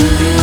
you.